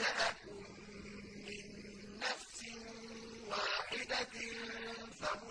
أنشأكم من نفس واحدة فهو